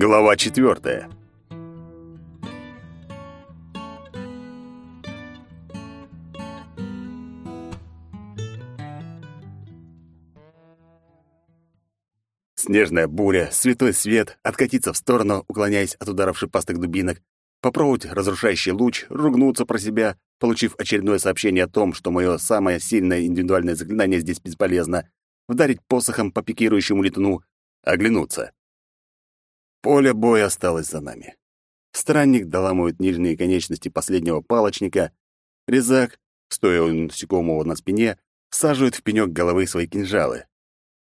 Глава четвертая. Снежная буря, святой свет, откатиться в сторону, уклоняясь от ударов шипастых дубинок, попробовать разрушающий луч, ругнуться про себя, получив очередное сообщение о том, что мое самое сильное индивидуальное заклинание здесь бесполезно, вдарить посохом по пикирующему летуну, оглянуться. Поле боя осталось за нами. Странник доламывает нижние конечности последнего палочника, резак, стоя у насекомого на спине, всаживает в пенёк головы свои кинжалы.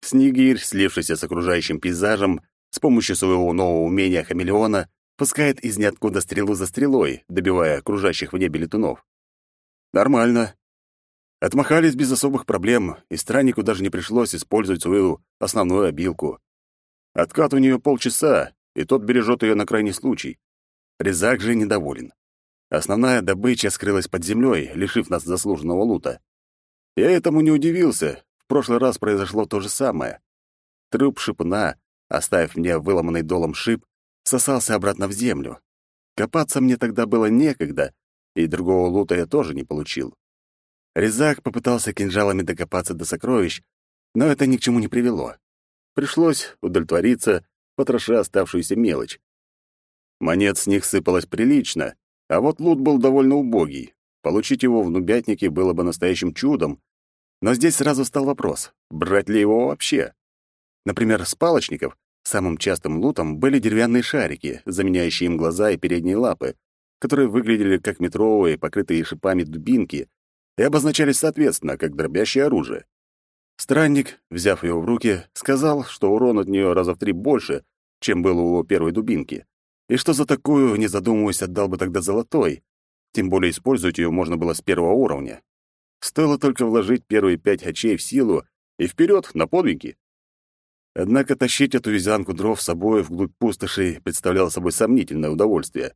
Снегирь, слившийся с окружающим пейзажем, с помощью своего нового умения хамелеона, пускает из ниоткуда стрелу за стрелой, добивая окружающих в небе летунов. Нормально. Отмахались без особых проблем, и страннику даже не пришлось использовать свою основную обилку. Откат у нее полчаса, и тот бережет ее на крайний случай. Резак же недоволен. Основная добыча скрылась под землей, лишив нас заслуженного лута. Я этому не удивился. В прошлый раз произошло то же самое. Труп шипна, оставив мне выломанный долом шип, сосался обратно в землю. Копаться мне тогда было некогда, и другого лута я тоже не получил. Резак попытался кинжалами докопаться до сокровищ, но это ни к чему не привело. Пришлось удовлетвориться, потроша оставшуюся мелочь. Монет с них сыпалось прилично, а вот лут был довольно убогий. Получить его в нубятнике было бы настоящим чудом, но здесь сразу стал вопрос, брать ли его вообще. Например, с палочников самым частым лутом были деревянные шарики, заменяющие им глаза и передние лапы, которые выглядели как метровые, покрытые шипами дубинки, и обозначались соответственно, как дробящее оружие. Странник, взяв ее в руки, сказал, что урон от нее раза в три больше, чем был у его первой дубинки, и что за такую, не задумываясь, отдал бы тогда золотой, тем более использовать ее можно было с первого уровня. Стоило только вложить первые пять очей в силу и вперед на подвиги. Однако тащить эту вязанку дров с собой вглубь пустоши представляло собой сомнительное удовольствие.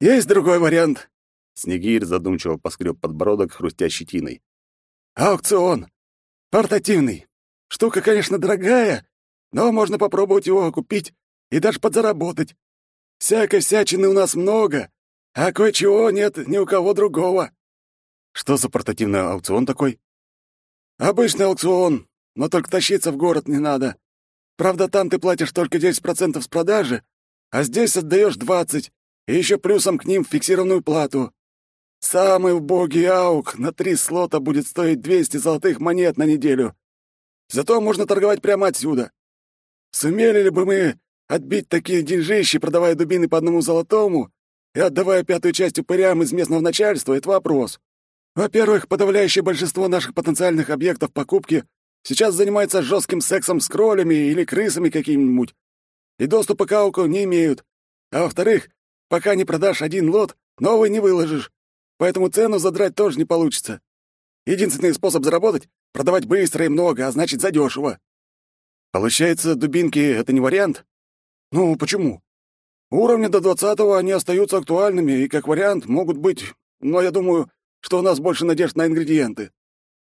«Есть другой вариант!» Снегирь задумчиво поскреб подбородок, хрустя щетиной. «Аукцион! Портативный. Штука, конечно, дорогая, но можно попробовать его купить и даже подзаработать. Всякой всячины у нас много, а кое-чего нет ни у кого другого. Что за портативный аукцион такой? Обычный аукцион, но только тащиться в город не надо. Правда, там ты платишь только 10% с продажи, а здесь отдаешь 20, и еще плюсом к ним фиксированную плату. Самый убогий аук на три слота будет стоить 200 золотых монет на неделю. Зато можно торговать прямо отсюда. Сумели ли бы мы отбить такие деньжищи, продавая дубины по одному золотому и отдавая пятую часть упырям из местного начальства, это вопрос. Во-первых, подавляющее большинство наших потенциальных объектов покупки сейчас занимается жестким сексом с кролями или крысами какими-нибудь, и доступа к ауку не имеют. А во-вторых, пока не продашь один лот, новый не выложишь поэтому цену задрать тоже не получится. Единственный способ заработать — продавать быстро и много, а значит, задешево. Получается, дубинки — это не вариант? Ну, почему? Уровни до двадцатого они остаются актуальными и, как вариант, могут быть, но я думаю, что у нас больше надежд на ингредиенты.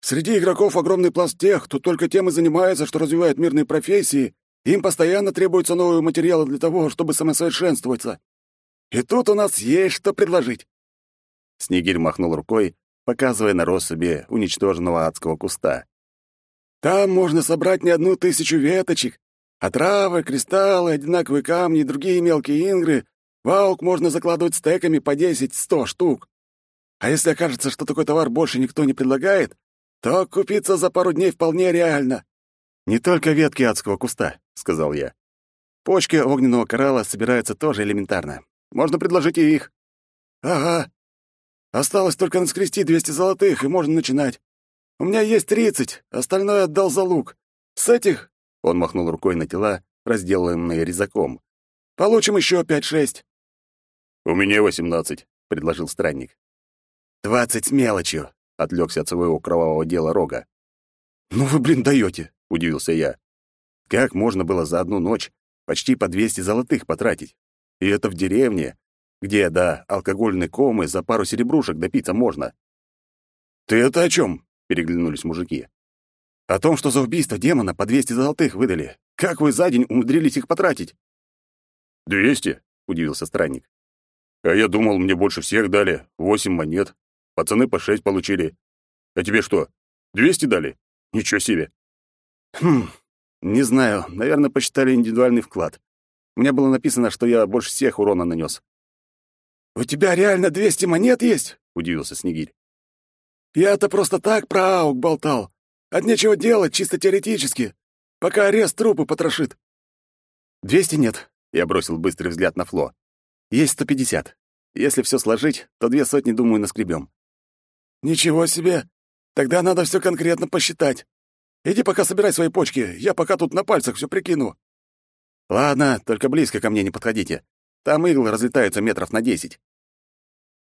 Среди игроков огромный пласт тех, кто только тем и занимается, что развивает мирные профессии, им постоянно требуются новые материалы для того, чтобы самосовершенствоваться. И тут у нас есть что предложить. Снегирь махнул рукой, показывая на россыпи уничтоженного адского куста. «Там можно собрать не одну тысячу веточек, а травы, кристаллы, одинаковые камни и другие мелкие ингры в аук можно закладывать стеками по 10-100 штук. А если окажется, что такой товар больше никто не предлагает, то купиться за пару дней вполне реально». «Не только ветки адского куста», — сказал я. «Почки огненного коралла собираются тоже элементарно. Можно предложить и их». «Ага, Осталось только наскрести 200 золотых, и можно начинать. У меня есть 30, остальное отдал за лук. С этих...» — он махнул рукой на тела, разделанные резаком. «Получим еще пять-шесть». «У меня восемнадцать», — предложил странник. «Двадцать с мелочью», — отвлекся от своего кровавого дела Рога. «Ну вы, блин, даете», — удивился я. «Как можно было за одну ночь почти по двести золотых потратить? И это в деревне, где до алкогольной комы за пару серебрушек допиться можно. «Ты это о чем?» — переглянулись мужики. «О том, что за убийство демона по 200 золотых выдали. Как вы за день умудрились их потратить?» «Двести?» — удивился странник. «А я думал, мне больше всех дали. Восемь монет. Пацаны по шесть получили. А тебе что, двести дали? Ничего себе!» «Хм, не знаю. Наверное, посчитали индивидуальный вклад. У меня было написано, что я больше всех урона нанес. «У тебя реально двести монет есть?» — удивился Снегирь. «Я-то просто так про аук болтал. От нечего делать, чисто теоретически, пока арест трупы потрошит». «Двести нет», — я бросил быстрый взгляд на Фло. «Есть сто пятьдесят. Если все сложить, то две сотни, думаю, наскребем». «Ничего себе! Тогда надо все конкретно посчитать. Иди пока собирай свои почки, я пока тут на пальцах все прикину». «Ладно, только близко ко мне не подходите. Там иглы разлетаются метров на десять».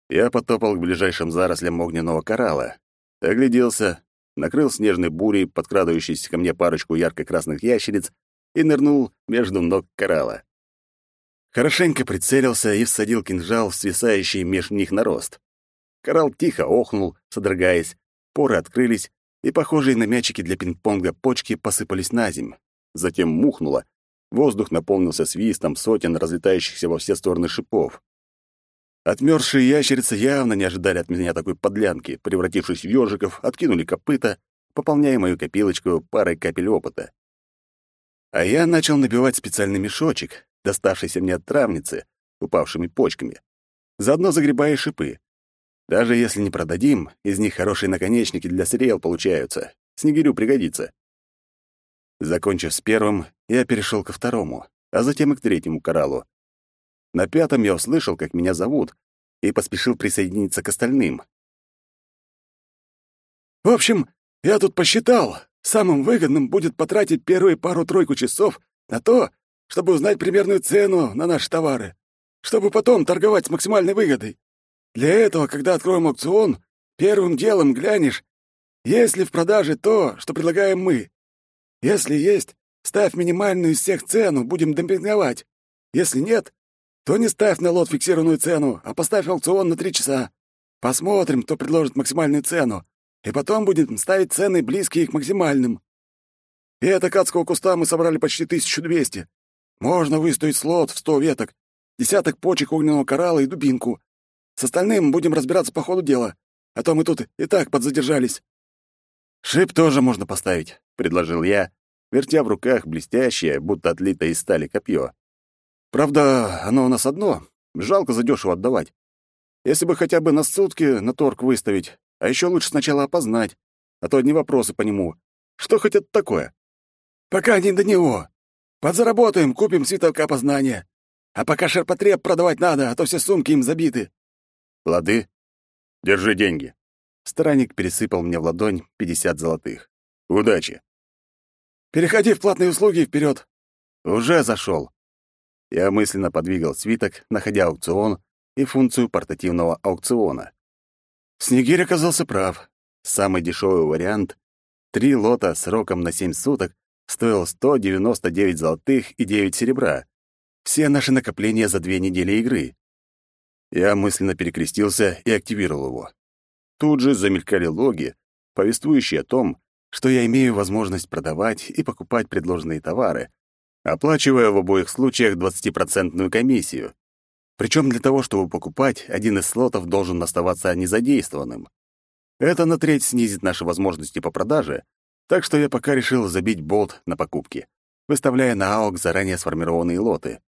Я потопал к ближайшим зарослям огненного коралла, огляделся, накрыл снежной бурей подкрадывающейся ко мне парочку ярко-красных ящериц и нырнул между ног коралла. Хорошенько прицелился и всадил кинжал в свисающий меж них нарост. Коралл тихо охнул, содрогаясь, поры открылись, и похожие на мячики для пинг-понга почки посыпались на земь. Затем мухнуло, воздух наполнился свистом сотен разлетающихся во все стороны шипов. Отмёрзшие ящерицы явно не ожидали от меня такой подлянки, превратившись в ёжиков, откинули копыта, пополняя мою копилочку парой капель опыта. А я начал набивать специальный мешочек, доставшийся мне от травницы, упавшими почками. Заодно загребая шипы. Даже если не продадим, из них хорошие наконечники для стрел получаются. Снегирю пригодится. Закончив с первым, я перешел ко второму, а затем и к третьему кораллу. На пятом я услышал, как меня зовут, и поспешил присоединиться к остальным. «В общем, я тут посчитал, самым выгодным будет потратить первые пару-тройку часов на то, чтобы узнать примерную цену на наши товары, чтобы потом торговать с максимальной выгодой. Для этого, когда откроем аукцион, первым делом глянешь, есть ли в продаже то, что предлагаем мы. Если есть, ставь минимальную из всех цену, будем демпинговать. Если нет, то не ставь на лот фиксированную цену, а поставь аукцион на три часа. Посмотрим, кто предложит максимальную цену, и потом будем ставить цены, близкие к максимальным. И это кадского куста мы собрали почти 1200. Можно выставить слот в сто веток, десяток почек огненного коралла и дубинку. С остальным будем разбираться по ходу дела, а то мы тут и так подзадержались». «Шип тоже можно поставить», — предложил я, вертя в руках блестящее, будто отлитое из стали копье. Правда, оно у нас одно. Жалко задешево отдавать. Если бы хотя бы на сутки на торг выставить, а еще лучше сначала опознать, а то одни вопросы по нему. Что хотят такое? Пока не до него. Подзаработаем, купим свиток опознания. А пока шерпотреб продавать надо, а то все сумки им забиты. Лады. Держи деньги. Странник пересыпал мне в ладонь пятьдесят золотых. Удачи. Переходи в платные услуги вперед. Уже зашел. Я мысленно подвигал свиток, находя аукцион и функцию портативного аукциона. Снегирь оказался прав. Самый дешевый вариант — три лота сроком на семь суток стоил 199 золотых и 9 серебра. Все наши накопления за две недели игры. Я мысленно перекрестился и активировал его. Тут же замелькали логи, повествующие о том, что я имею возможность продавать и покупать предложенные товары, оплачивая в обоих случаях 20% комиссию. Причем для того, чтобы покупать, один из слотов должен оставаться незадействованным. Это на треть снизит наши возможности по продаже, так что я пока решил забить болт на покупки, выставляя на АОК заранее сформированные лоты.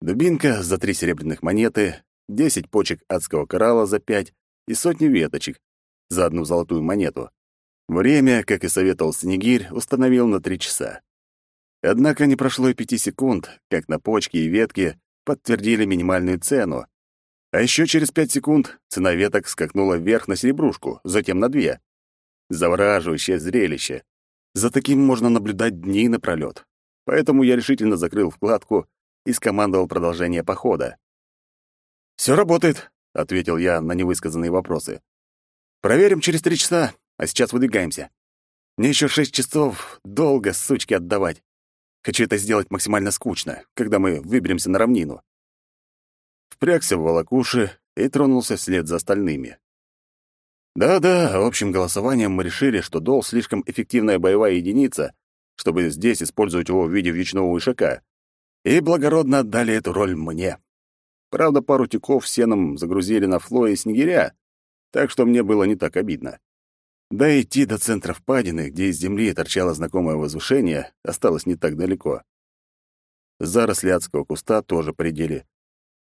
Дубинка за три серебряных монеты, 10 почек адского коралла за пять и сотни веточек за одну золотую монету. Время, как и советовал Снегирь, установил на три часа. Однако не прошло и пяти секунд, как на почки и ветки подтвердили минимальную цену. А еще через пять секунд цена веток скакнула вверх на серебрушку, затем на две. Завораживающее зрелище. За таким можно наблюдать дни напролёт. Поэтому я решительно закрыл вкладку и скомандовал продолжение похода. «Всё работает», — ответил я на невысказанные вопросы. «Проверим через три часа, а сейчас выдвигаемся. Мне ещё шесть часов долго сучки отдавать. Хочу это сделать максимально скучно, когда мы выберемся на равнину. Впрягся в волокуши и тронулся вслед за остальными. Да-да, общим голосованием мы решили, что Дол слишком эффективная боевая единица, чтобы здесь использовать его в виде вечного ишака. и благородно отдали эту роль мне. Правда, пару тюков сеном загрузили на Фло и Снегиря, так что мне было не так обидно. Да идти до центра впадины, где из земли торчало знакомое возвышение, осталось не так далеко. Заросли адского куста тоже предели.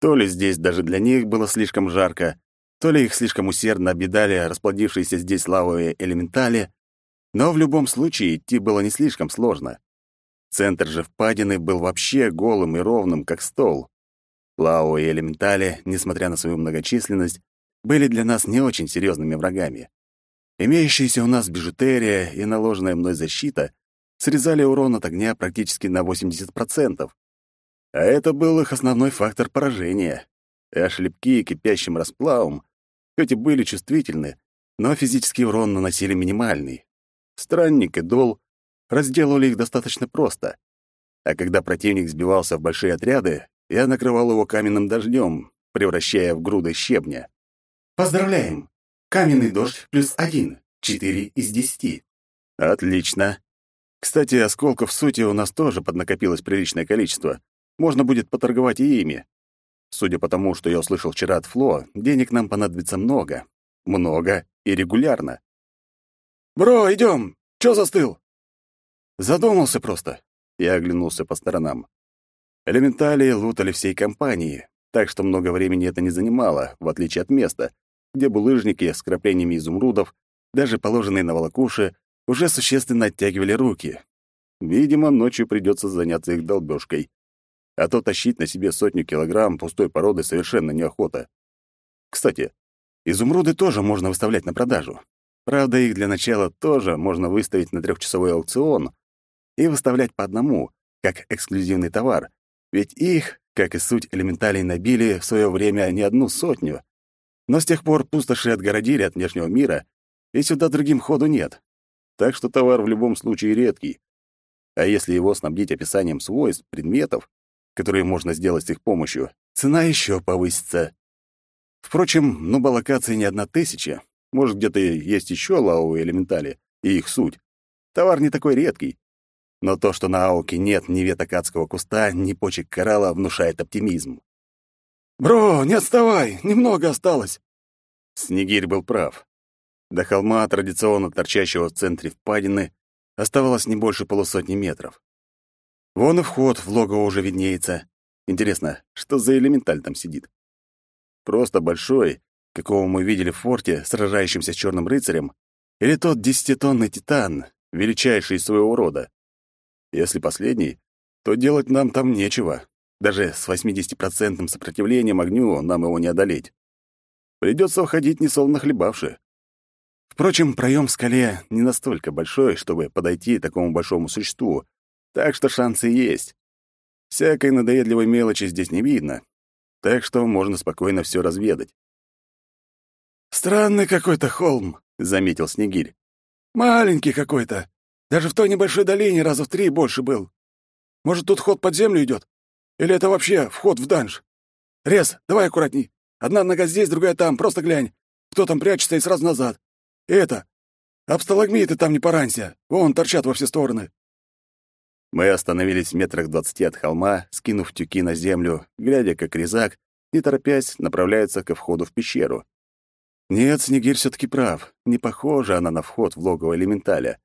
То ли здесь даже для них было слишком жарко, то ли их слишком усердно обидали расплодившиеся здесь лавовые элементали, но в любом случае идти было не слишком сложно. Центр же впадины был вообще голым и ровным, как стол. Лавовые элементали, несмотря на свою многочисленность, были для нас не очень серьезными врагами. Имеющаяся у нас бижутерия и наложенная мной защита срезали урон от огня практически на 80%. А это был их основной фактор поражения. А шлепки кипящим расплавом, хоть и были чувствительны, но физический урон наносили минимальный. Странник и Дол разделывали их достаточно просто. А когда противник сбивался в большие отряды, я накрывал его каменным дождем, превращая в груды щебня. «Поздравляем! Каменный дождь плюс один. Четыре из десяти. Отлично. Кстати, осколков сути у нас тоже поднакопилось приличное количество. Можно будет поторговать и ими. Судя по тому, что я услышал вчера от Фло, денег нам понадобится много. Много и регулярно. «Бро, идем! Чё застыл?» Задумался просто. Я оглянулся по сторонам. Элементали лутали всей компании, так что много времени это не занимало, в отличие от места, где булыжники с краплениями изумрудов, даже положенные на волокуши, уже существенно оттягивали руки. Видимо, ночью придется заняться их долбёжкой. А то тащить на себе сотню килограмм пустой породы совершенно неохота. Кстати, изумруды тоже можно выставлять на продажу. Правда, их для начала тоже можно выставить на трехчасовой аукцион и выставлять по одному, как эксклюзивный товар, ведь их, как и суть элементалей, набили в свое время не одну сотню. Но с тех пор пустоши отгородили от внешнего мира, и сюда другим ходу нет. Так что товар в любом случае редкий. А если его снабдить описанием свойств, предметов, которые можно сделать с их помощью, цена еще повысится. Впрочем, нуба локации не одна тысяча. Может, где-то есть еще лавовые элементали и их суть. Товар не такой редкий. Но то, что на Ауке нет ни веток адского куста, ни почек коралла, внушает оптимизм. «Бро, не отставай, немного осталось!» Снегирь был прав. До холма, традиционно торчащего в центре впадины, оставалось не больше полусотни метров. Вон и вход в логово уже виднеется. Интересно, что за элементаль там сидит? Просто большой, какого мы видели в форте, сражающимся с черным рыцарем, или тот десятитонный титан, величайший своего рода? Если последний, то делать нам там нечего. Даже с 80% сопротивлением огню нам его не одолеть. Придется уходить, несолоно хлебавши. Впрочем, проем в скале не настолько большой, чтобы подойти такому большому существу, так что шансы есть. Всякой надоедливой мелочи здесь не видно, так что можно спокойно все разведать. «Странный какой-то холм», — заметил Снегирь. «Маленький какой-то. Даже в той небольшой долине раза в три больше был. Может, тут ход под землю идет? Или это вообще вход в данж? Рез, давай аккуратней. Одна нога здесь, другая там, просто глянь. Кто там прячется и сразу назад. И это, об сталагмиты там не поранься. Вон, торчат во все стороны. Мы остановились в метрах двадцати от холма, скинув тюки на землю, глядя, как резак, не торопясь, направляется ко входу в пещеру. Нет, Снегирь все таки прав. Не похожа она на вход в логово элементаля.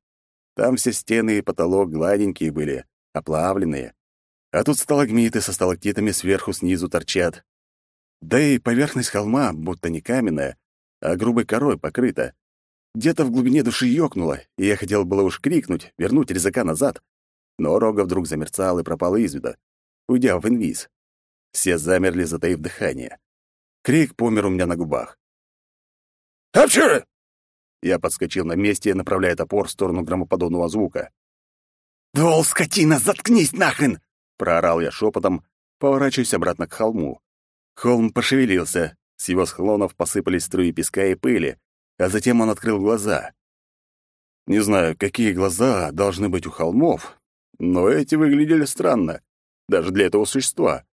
Там все стены и потолок гладенькие были, оплавленные. А тут сталагмиты со сталактитами сверху снизу торчат. Да и поверхность холма будто не каменная, а грубой корой покрыта. Где-то в глубине души ёкнуло, и я хотел было уж крикнуть, вернуть резака назад. Но Рога вдруг замерцал и пропал из вида, уйдя в инвиз. Все замерли, затаив дыхание. Крик помер у меня на губах. «Апчеры!» Я подскочил на месте, направляя топор в сторону громоподобного звука. «Дол, скотина, заткнись нахрен!» Проорал я шепотом, поворачиваясь обратно к холму. Холм пошевелился, с его склонов посыпались струи песка и пыли, а затем он открыл глаза. Не знаю, какие глаза должны быть у холмов, но эти выглядели странно, даже для этого существа.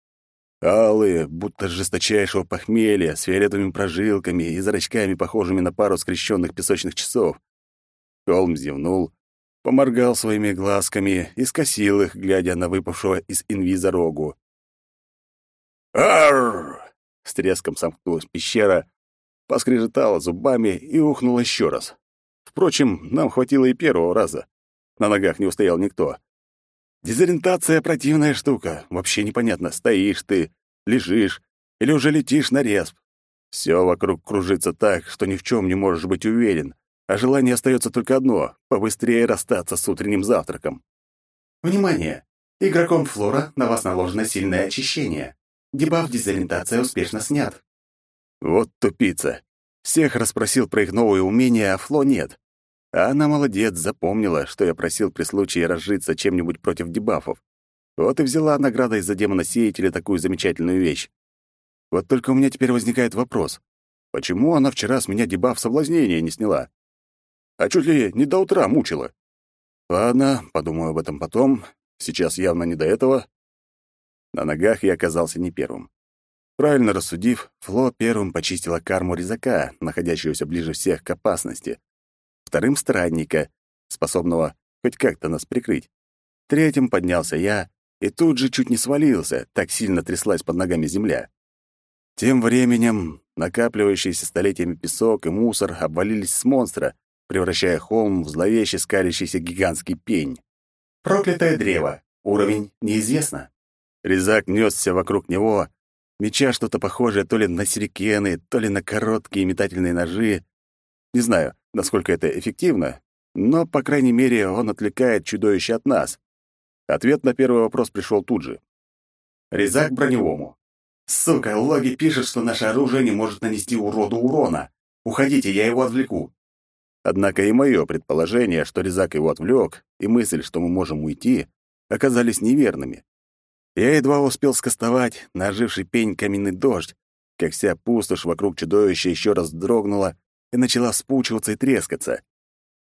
Алые, будто жесточайшего похмелья, с фиолетовыми прожилками и зрачками, похожими на пару скрещенных песочных часов. Холм зевнул, поморгал своими глазками и скосил их, глядя на выпавшего из инвиза рогу. «Арррр!» — с треском сомкнулась пещера, поскрежетала зубами и ухнула еще раз. Впрочем, нам хватило и первого раза. На ногах не устоял никто. Дезориентация — противная штука. Вообще непонятно, стоишь ты, лежишь или уже летишь на респ. Все вокруг кружится так, что ни в чем не можешь быть уверен, а желание остается только одно — побыстрее расстаться с утренним завтраком. Внимание! Игроком Флора на вас наложено сильное очищение. Дебаф дезориентация успешно снят. Вот тупица. Всех расспросил про их новые умения, а Фло нет. А она молодец, запомнила, что я просил при случае разжиться чем-нибудь против дебафов. Вот и взяла наградой за демона-сеятеля такую замечательную вещь. Вот только у меня теперь возникает вопрос. Почему она вчера с меня дебаф соблазнения не сняла? А чуть ли не до утра мучила. Ладно, подумаю об этом потом. Сейчас явно не до этого. На ногах я оказался не первым. Правильно рассудив, Фло первым почистила карму резака, находящегося ближе всех к опасности вторым — странника, способного хоть как-то нас прикрыть. Третьим поднялся я и тут же чуть не свалился, так сильно тряслась под ногами земля. Тем временем накапливающийся столетиями песок и мусор обвалились с монстра, превращая холм в зловеще скалящийся гигантский пень. Проклятое древо. Уровень неизвестно. Резак несся вокруг него, меча что-то похожее то ли на сюрикены, то ли на короткие метательные ножи. Не знаю, насколько это эффективно, но, по крайней мере, он отвлекает чудовище от нас. Ответ на первый вопрос пришел тут же. Резак броневому. «Сука, логи пишет, что наше оружие не может нанести уроду урона. Уходите, я его отвлеку». Однако и мое предположение, что Резак его отвлек, и мысль, что мы можем уйти, оказались неверными. Я едва успел скостовать на оживший пень каменный дождь, как вся пустошь вокруг чудовища еще раз дрогнула и начала спучиваться и трескаться.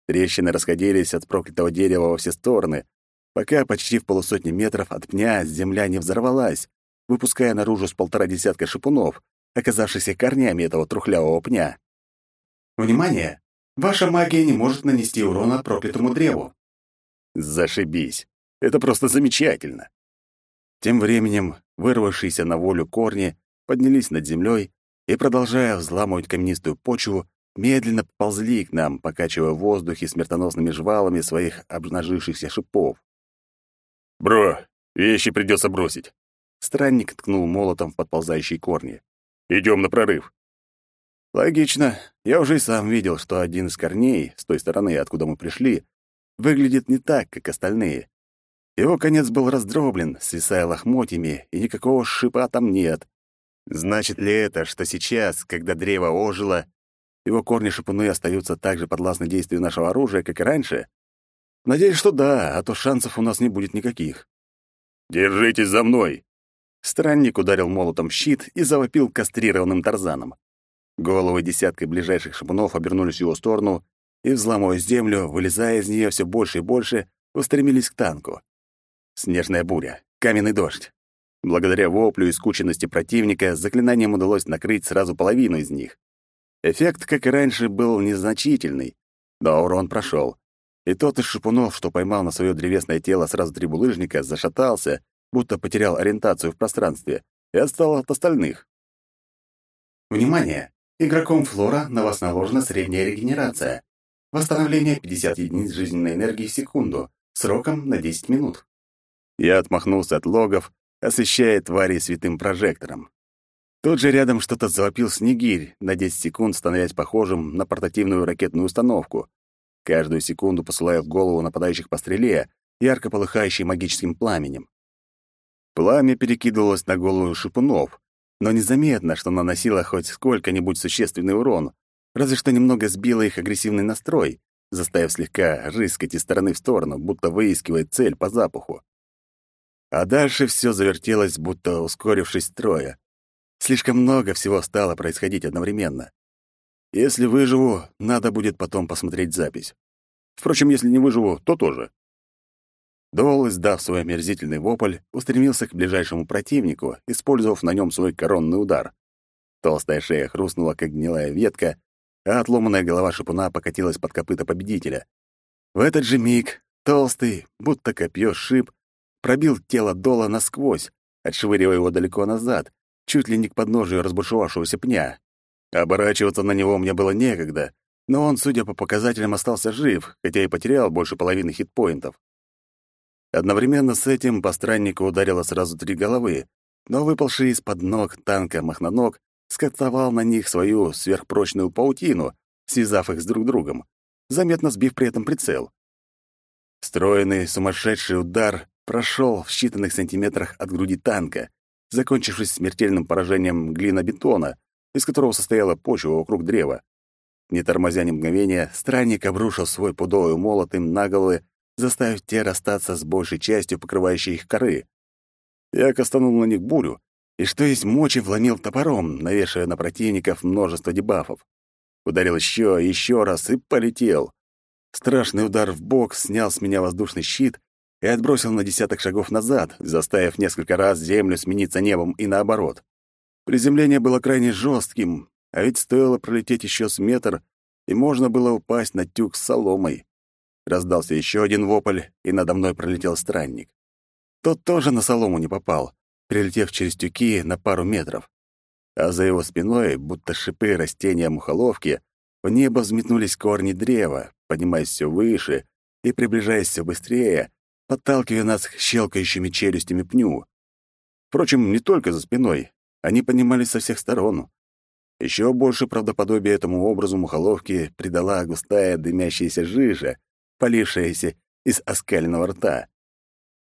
Трещины расходились от проклятого дерева во все стороны, пока почти в полусотни метров от пня земля не взорвалась, выпуская наружу с полтора десятка шипунов, оказавшихся корнями этого трухлявого пня. «Внимание! Ваша магия не может нанести урона проклятому древу». «Зашибись! Это просто замечательно!» Тем временем вырвавшиеся на волю корни поднялись над землей и, продолжая взламывать каменистую почву, медленно ползли к нам, покачивая в воздухе смертоносными жвалами своих обнажившихся шипов. «Бро, вещи придется бросить!» Странник ткнул молотом в подползающие корни. «Идем на прорыв!» Логично. Я уже и сам видел, что один из корней, с той стороны, откуда мы пришли, выглядит не так, как остальные. Его конец был раздроблен, свисая лохмотьями, и никакого шипа там нет. Значит ли это, что сейчас, когда древо ожило, его корни-шипуны остаются так же подвластны действию нашего оружия, как и раньше? Надеюсь, что да, а то шансов у нас не будет никаких. «Держитесь за мной!» Странник ударил молотом щит и завопил кастрированным тарзаном. Головы десяткой ближайших шипунов обернулись в его сторону и, взламывая землю, вылезая из нее все больше и больше, устремились к танку. Снежная буря, каменный дождь. Благодаря воплю и скученности противника заклинанием удалось накрыть сразу половину из них. Эффект, как и раньше, был незначительный, но урон прошел. И тот из шипунов, что поймал на свое древесное тело сразу три булыжника, зашатался, будто потерял ориентацию в пространстве, и отстал от остальных. Внимание! Игроком Флора на вас наложена средняя регенерация. Восстановление 50 единиц жизненной энергии в секунду, сроком на 10 минут. Я отмахнулся от логов, освещая твари святым прожектором. Тут же рядом что-то завопил снегирь, на 10 секунд становясь похожим на портативную ракетную установку. Каждую секунду посылая в голову нападающих по стреле, ярко полыхающей магическим пламенем. Пламя перекидывалось на голову шипунов, но незаметно, что наносило хоть сколько-нибудь существенный урон, разве что немного сбило их агрессивный настрой, заставив слегка рыскать из стороны в сторону, будто выискивая цель по запаху. А дальше все завертелось, будто ускорившись строя. Слишком много всего стало происходить одновременно. Если выживу, надо будет потом посмотреть запись. Впрочем, если не выживу, то тоже. Дол, издав свой омерзительный вопль, устремился к ближайшему противнику, использовав на нем свой коронный удар. Толстая шея хрустнула, как гнилая ветка, а отломанная голова шипуна покатилась под копыта победителя. В этот же миг Толстый, будто копье шип, пробил тело Дола насквозь, отшвыривая его далеко назад, чуть ли не к подножию разбушевавшегося пня. Оборачиваться на него мне было некогда, но он, судя по показателям, остался жив, хотя и потерял больше половины хитпоинтов. Одновременно с этим по страннику ударило сразу три головы, но выпалший из-под ног танка махноног скотовал на них свою сверхпрочную паутину, связав их с друг другом, заметно сбив при этом прицел. Стройный, сумасшедший удар прошел в считанных сантиметрах от груди танка, закончившись смертельным поражением глинобетона, из которого состояла почва вокруг древа. Не тормозя ни мгновения, странник обрушил свой пудовый молот им на головы, заставив те расстаться с большей частью покрывающей их коры. Я кастанул на них бурю, и что есть мочи вломил топором, навешивая на противников множество дебафов. Ударил еще и еще раз и полетел. Страшный удар в бок снял с меня воздушный щит и отбросил на десяток шагов назад, заставив несколько раз землю смениться небом и наоборот. Приземление было крайне жестким, а ведь стоило пролететь еще с метр, и можно было упасть на тюк с соломой. Раздался еще один вопль, и надо мной пролетел странник. Тот тоже на солому не попал, прилетев через тюки на пару метров. А за его спиной, будто шипы растения мухоловки, в небо взметнулись корни древа, поднимаясь все выше и приближаясь все быстрее, подталкивая нас щелкающими челюстями пню. Впрочем, не только за спиной. Они поднимались со всех сторон. Еще больше правдоподобия этому образу мухоловки придала густая дымящаяся жижа, полившаяся из оскаленного рта.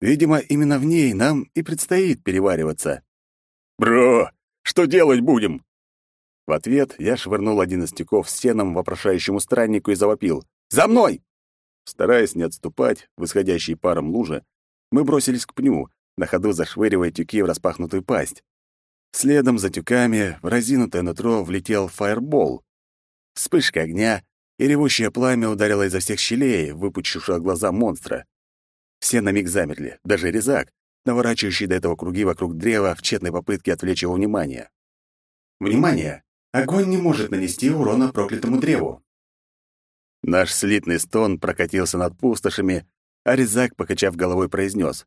Видимо, именно в ней нам и предстоит перевариваться. «Бро, что делать будем?» В ответ я швырнул один из тюков с сеном вопрошающему страннику и завопил. «За мной!» Стараясь не отступать в исходящей паром лужи, мы бросились к пню, на ходу зашвыривая тюки в распахнутую пасть. Следом за тюками в разинутое нутро влетел фаербол. Вспышка огня, и ревущее пламя ударило изо всех щелей, выпучившего глаза монстра. Все на миг замерли, даже резак, наворачивающий до этого круги вокруг древа в тщетной попытке отвлечь его внимание. Внимание! Огонь не может нанести урона проклятому древу. Наш слитный стон прокатился над пустошами, а резак, покачав головой, произнес: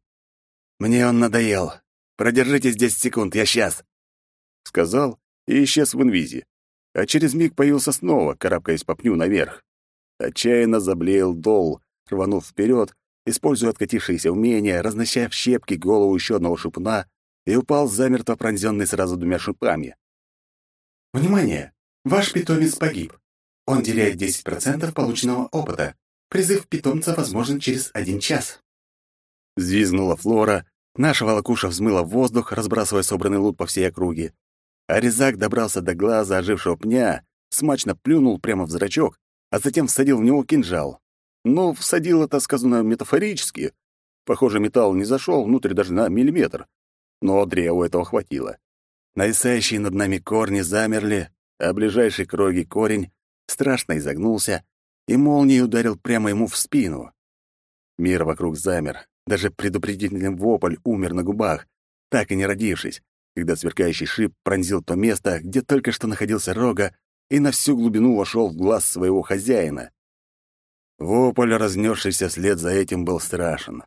«Мне он надоел. Продержитесь 10 секунд, я сейчас!» Сказал и исчез в инвизе, а через миг появился снова, карабкаясь по пню наверх. Отчаянно заблеял дол, рванув вперед используя откатившиеся умения, разнося в щепки голову еще одного шипуна, и упал замертво пронзенный сразу двумя шипами. «Внимание! Ваш питомец погиб. Он теряет 10% полученного опыта. Призыв питомца возможен через один час». Звизгнула флора, наша волокуша взмыла в воздух, разбрасывая собранный лут по всей округе. А резак добрался до глаза ожившего пня, смачно плюнул прямо в зрачок, а затем всадил в него кинжал. Ну, всадил это сказано метафорически. Похоже, металл не зашел внутрь даже на миллиметр. Но древу этого хватило. Нависающие над нами корни замерли, а ближайший к роге корень страшно изогнулся и молнией ударил прямо ему в спину. Мир вокруг замер. Даже предупредительный вопль умер на губах, так и не родившись, когда сверкающий шип пронзил то место, где только что находился рога, и на всю глубину вошел в глаз своего хозяина. Вопль, разнесшийся вслед за этим, был страшен.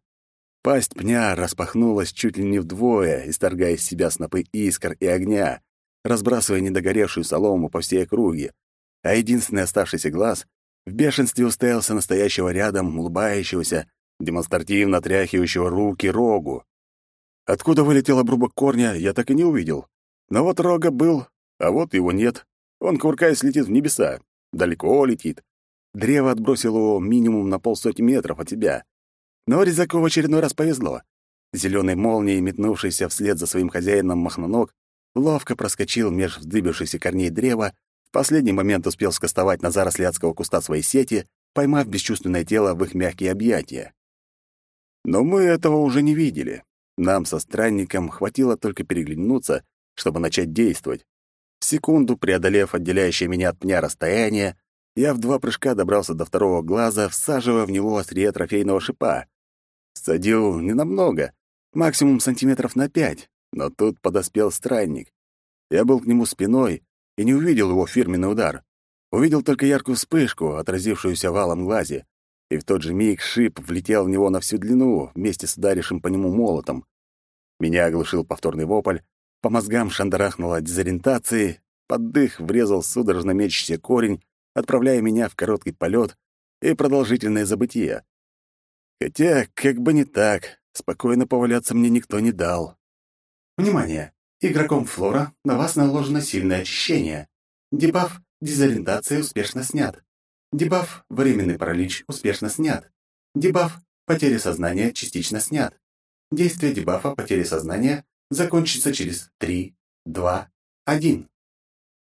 Пасть пня распахнулась чуть ли не вдвое, исторгая из себя снопы искр и огня, разбрасывая недогоревшую солому по всей округе, а единственный оставшийся глаз в бешенстве устоялся настоящего рядом, улыбающегося, демонстративно тряхивающего руки рогу. Откуда вылетел обрубок корня, я так и не увидел. Но вот рога был, а вот его нет. Он, кувыркаясь, летит в небеса. Далеко летит. Древо отбросило его минимум на полсотни метров от тебя. Но Резаку в очередной раз повезло. Зеленой молнией, метнувшийся вслед за своим хозяином махноног, ловко проскочил меж вздыбившихся корней древа, в последний момент успел скостовать на заросли адского куста своей сети, поймав бесчувственное тело в их мягкие объятия. Но мы этого уже не видели. Нам со странником хватило только переглянуться, чтобы начать действовать. В секунду, преодолев отделяющее меня от пня расстояние, я в два прыжка добрался до второго глаза, всаживая в него острие трофейного шипа. Садил ненамного, максимум сантиметров на пять, но тут подоспел странник. Я был к нему спиной и не увидел его фирменный удар. Увидел только яркую вспышку, отразившуюся валом глазе, и в тот же миг шип влетел в него на всю длину вместе с ударившим по нему молотом. Меня оглушил повторный вопль, по мозгам шандарахнуло дезориентации, под дых врезал судорожно мечущийся корень, отправляя меня в короткий полет и продолжительное забытие. Хотя, как бы не так, спокойно поваляться мне никто не дал. Внимание! Игроком Флора на вас наложено сильное очищение. Дебаф «Дезориентация» успешно снят. Дебаф «Временный паралич» успешно снят. Дебаф «Потеря сознания» частично снят. Действие дебафа «Потеря сознания» закончится через 3, 2, 1.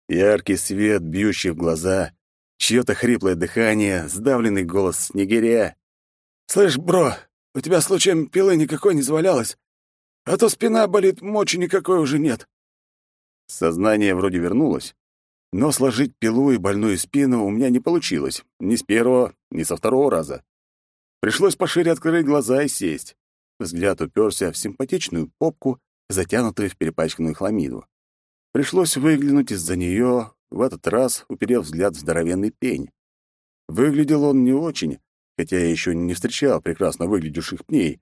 Яркий свет, бьющий в глаза, чье-то хриплое дыхание, сдавленный голос снегиря. «Слышь, бро, у тебя случаем пилы никакой не завалялось? А то спина болит, мочи никакой уже нет». Сознание вроде вернулось, но сложить пилу и больную спину у меня не получилось ни с первого, ни со второго раза. Пришлось пошире открыть глаза и сесть. Взгляд уперся в симпатичную попку, затянутую в перепачканную хламиду. Пришлось выглянуть из-за нее, в этот раз уперев взгляд в здоровенный пень. Выглядел он не очень, хотя я еще не встречал прекрасно выглядящих пней,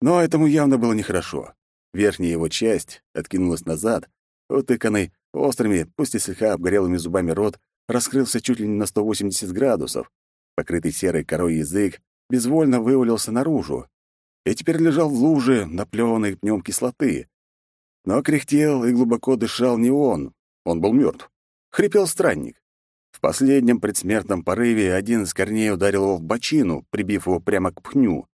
но этому явно было нехорошо. Верхняя его часть откинулась назад, утыканный острыми, пусть и слегка обгорелыми зубами рот, раскрылся чуть ли не на 180 градусов. Покрытый серой корой язык безвольно вывалился наружу и теперь лежал в луже, наплеванной пнем кислоты. Но кряхтел и глубоко дышал не он, он был мертв. Хрипел странник. В последнем предсмертном порыве один из корней ударил его в бочину, прибив его прямо к пхню.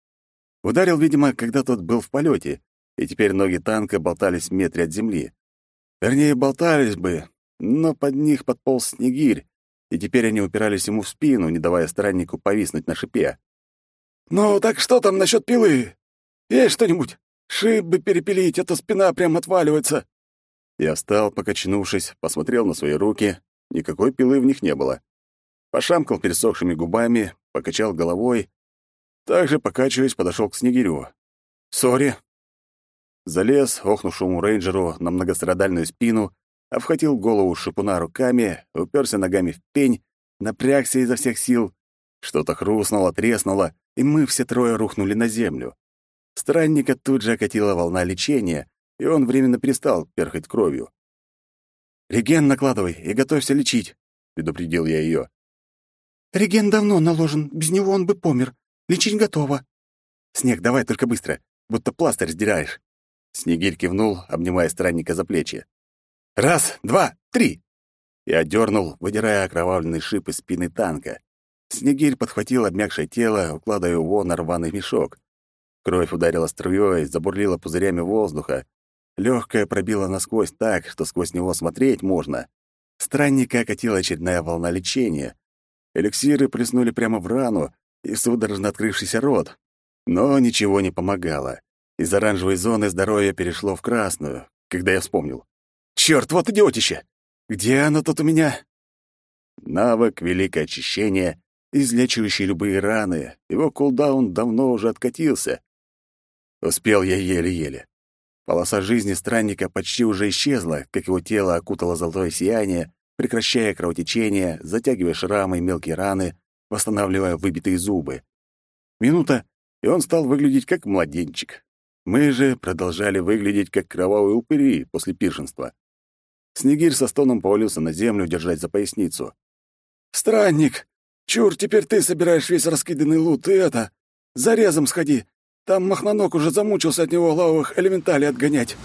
Ударил, видимо, когда тот был в полете, и теперь ноги танка болтались в метре от земли. Вернее, болтались бы, но под них подполз снегирь, и теперь они упирались ему в спину, не давая страннику повиснуть на шипе. «Ну, так что там насчет пилы? Есть что-нибудь? Шип перепилить, а то спина прям отваливается». Я встал, покачнувшись, посмотрел на свои руки. Никакой пилы в них не было. Пошамкал пересохшими губами, покачал головой. Также, покачиваясь, подошел к снегирю. «Сори». Залез охнувшему рейнджеру на многострадальную спину, обхватил голову шипуна руками, уперся ногами в пень, напрягся изо всех сил. Что-то хрустнуло, треснуло, и мы все трое рухнули на землю. Странника тут же окатила волна лечения, и он временно перестал перхать кровью. «Реген накладывай и готовься лечить», — предупредил я ее. «Реген давно наложен, без него он бы помер. Лечить готово». «Снег, давай только быстро, будто пластырь сдираешь». Снегирь кивнул, обнимая странника за плечи. «Раз, два, три!» Я дернул, выдирая окровавленный шип из спины танка. Снегирь подхватил обмякшее тело, укладывая его на рваный мешок. Кровь ударила струей, забурлила пузырями воздуха. Легкое пробило насквозь так, что сквозь него смотреть можно. Странника окатила очередная волна лечения. Эликсиры плеснули прямо в рану и в судорожно открывшийся рот. Но ничего не помогало. Из оранжевой зоны здоровье перешло в красную, когда я вспомнил. «Чёрт, вот идиотище! Где оно тут у меня?» Навык «Великое очищение», излечивающий любые раны, его кулдаун давно уже откатился. Успел я еле-еле. Полоса жизни странника почти уже исчезла, как его тело окутало золотое сияние, прекращая кровотечение, затягивая шрамы и мелкие раны, восстанавливая выбитые зубы. Минута, и он стал выглядеть как младенчик. Мы же продолжали выглядеть как кровавые упыри после пиршенства. Снегирь со стоном повалился на землю, держать за поясницу. «Странник! Чур, теперь ты собираешь весь раскиданный лут, и это... Зарезом сходи! Там Махноног уже замучился от него лавовых элементалей отгонять!»